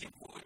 see wood